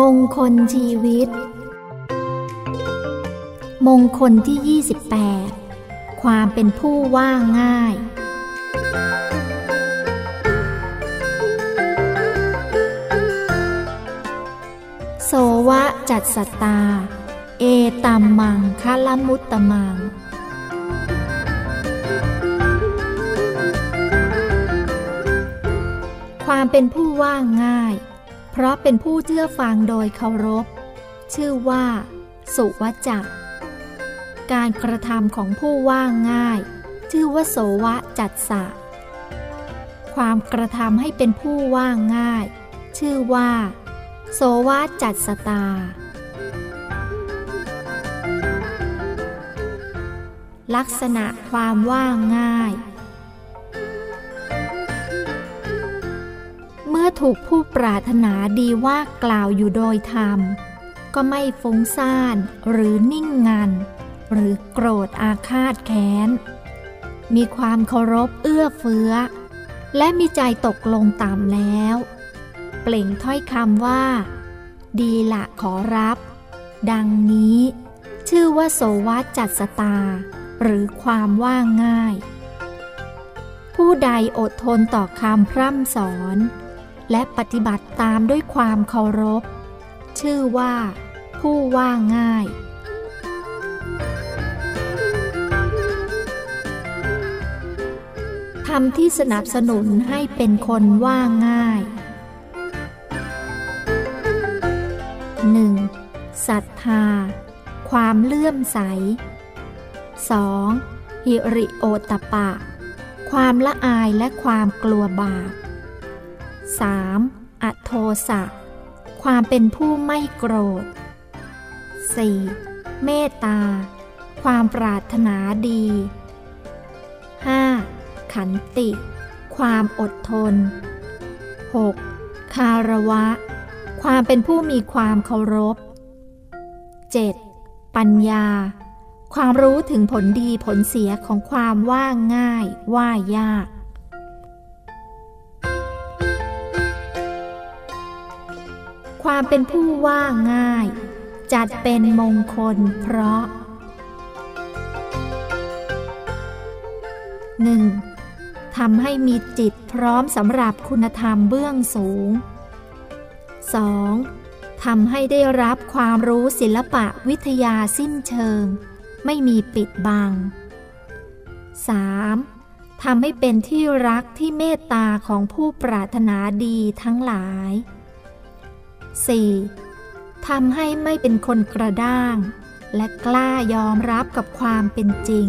มงคลชีวิต มงคลที่ 28 ความเป็นผู้ว่าง่าย โสวะจัดสตา เอตัมมังคลมุตตมัง ความเป็นผู้ว่าง่าย เพราะเป็นผู้เชื่อฟังโดยเคารพ ชื่อว่า สุวจักการกระทำของผู้ว่าง่าย ชื่อว่าโสวะจัดสะความกระทำให้เป็นผู้ว่าง่าย ชื่อว่า โสวะจัดสตา ลักษณะความว่าง่าย มื่อถูกผู้ปรารถนาดีว่ากล่าวอยู่โดยธรรม ก็ไม่ฟุ้งซ่านหรือนิ่งงัน หรือโกรธอาฆาตแค้น มีความเคารพเอื้อเฟื้อ และมีใจตกลงตามแล้ว เปล่งถ้อยคำว่า ดีละขอรับ ดังนี้ ชื่อว่าโสวัตจัดสตา หรือความว่าง่ายผู้ใดอดทนต่อคำพร่ำสอน และปฏิบัติตามด้วยความเคารพ ชื่อว่า ผู้ว่าง่ายทำที่สนับสนุนให้เป็นคนว่าง่าย 1. ศรัทธา ความเลื่อมใส 2. หิริโอตปะ ความละอายและความกลัวบาป 3. อโทสะ ความเป็นผู้ไม่โกรธ 4. เมตตา ความปรารถนาดี 5. ขันติ ความอดทน 6. คารวะ ความเป็นผู้มีความเคารพ 7. ปัญญา ความรู้ถึงผลดีผลเสียของความว่าง่ายว่ายาก ความเป็นผู้ว่าง่าย จัดเป็นมงคลเพราะ 1. ทำให้มีจิตพร้อมสำหรับคุณธรรมเบื้องสูง 2. ทำให้ได้รับความรู้ศิลปะวิทยาสิ้นเชิง ไม่มีปิดบัง 3. ทำให้เป็นที่รักที่เมตตาของผู้ปรารถนาดีทั้งหลาย 4. ทำให้ไม่เป็นคนกระด้าง และกล้ายอมรับกับความเป็นจริง